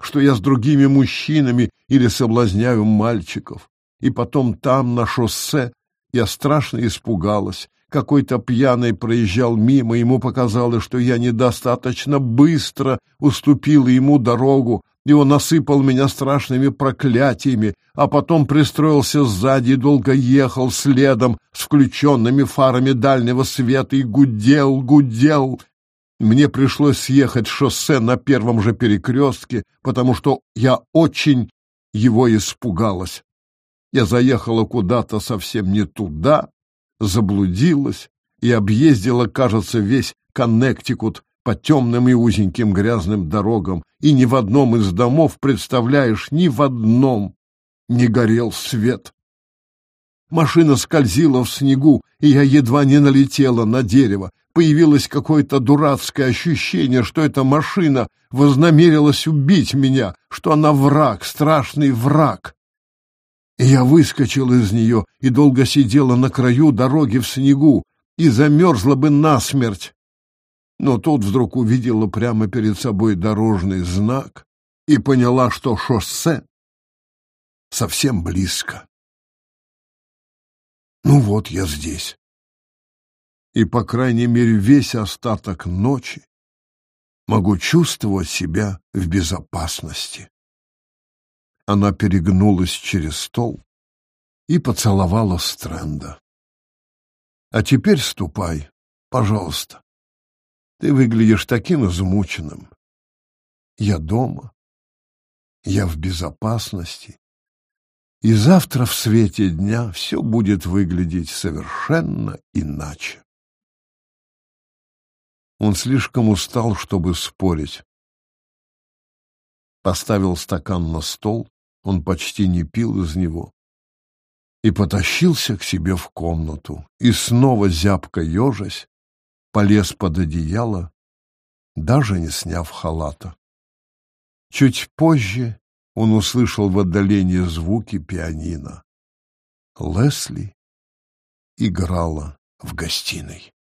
что я с другими мужчинами или соблазняю мальчиков. И потом там, на шоссе, я страшно испугалась. Какой-то пьяный проезжал мимо, ему показалось, что я недостаточно быстро уступила ему дорогу, и он осыпал меня страшными проклятиями, а потом пристроился сзади и долго ехал следом с включенными фарами дальнего света и гудел, гудел. Мне пришлось съехать шоссе на первом же перекрестке, потому что я очень его испугалась. Я заехала куда-то совсем не туда, заблудилась и объездила, кажется, весь Коннектикут по темным и узеньким грязным дорогам, и ни в одном из домов, представляешь, ни в одном не горел свет. Машина скользила в снегу, и я едва не налетела на дерево. Появилось какое-то дурацкое ощущение, что эта машина вознамерилась убить меня, что она враг, страшный враг. И я выскочила из нее и долго сидела на краю дороги в снегу и замерзла бы насмерть. Но тут вдруг увидела прямо перед собой дорожный знак и поняла, что шоссе совсем близко. Ну вот я здесь. И, по крайней мере, весь остаток ночи могу чувствовать себя в безопасности. Она перегнулась через стол и поцеловала Стрэнда. А теперь ступай, пожалуйста. Ты выглядишь таким измученным. Я дома. Я в безопасности. И завтра в свете дня все будет выглядеть совершенно иначе. Он слишком устал, чтобы спорить. Поставил стакан на стол, он почти не пил из него, и потащился к себе в комнату, и снова зябко ежась, полез под одеяло, даже не сняв халата. Чуть позже он услышал в отдалении звуки пианино. Лесли играла в гостиной.